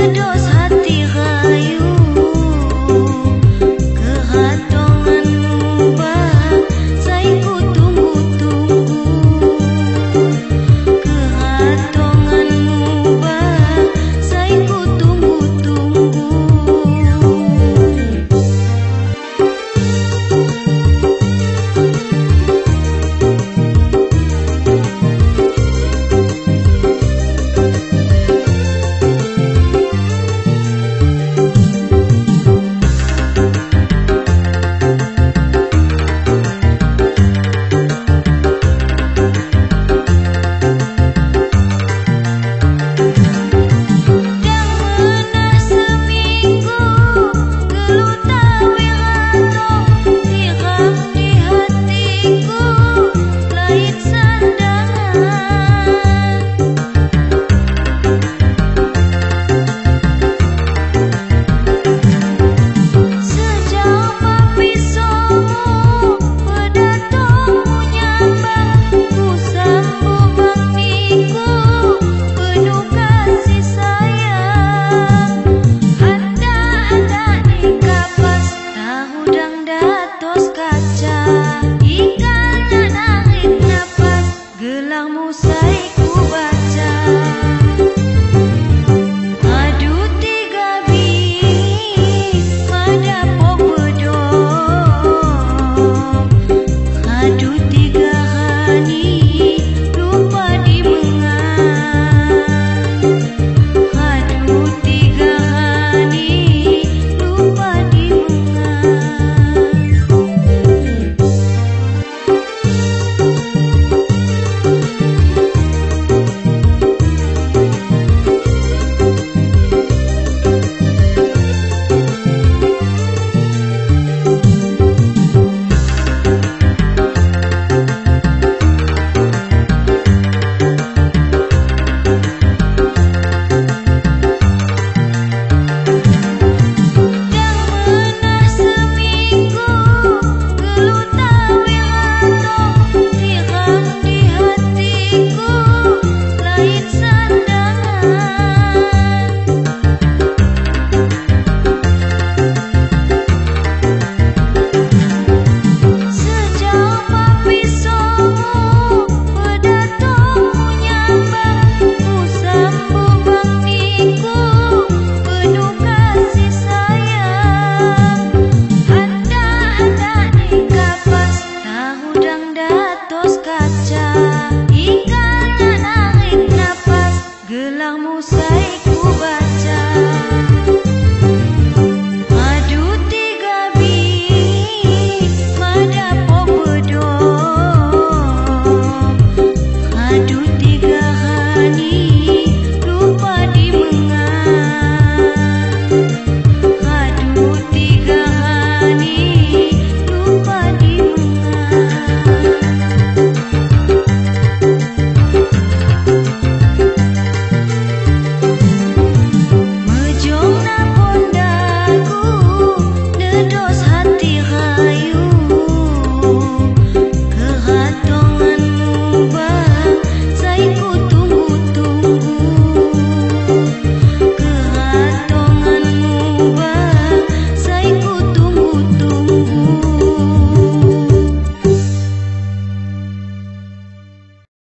the door. baik